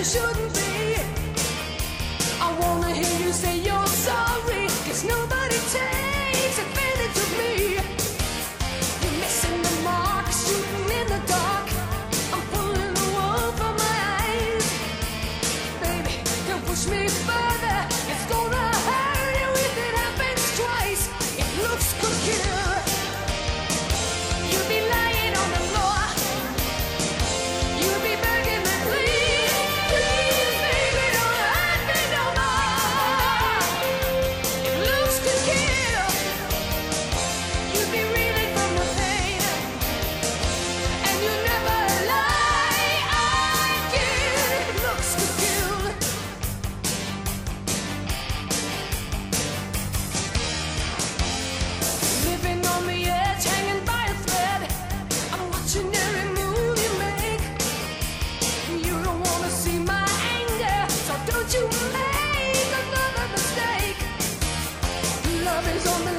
you shouldn't be. I wanna hear you say you're sorry, cause nobody takes advantage of me. You're missing the mark, shooting in the dark. I'm pulling the wool from my eyes. Baby, don't push me further, it's gonna on the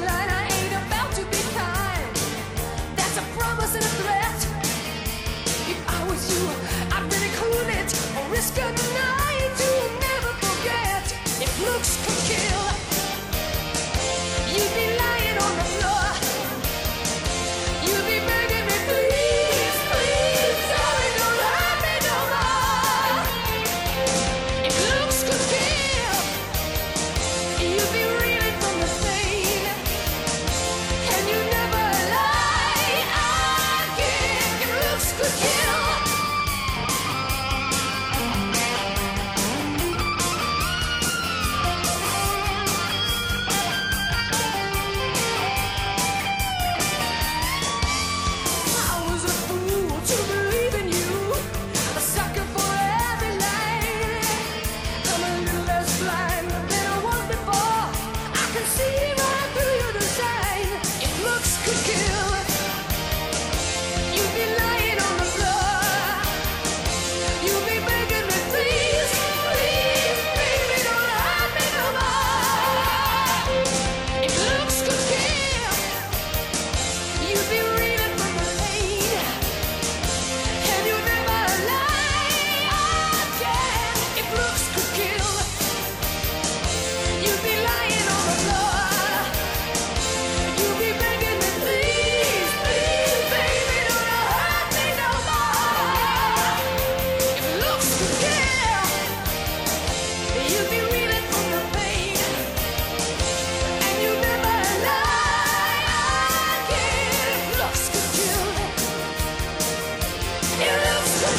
slide.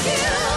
you.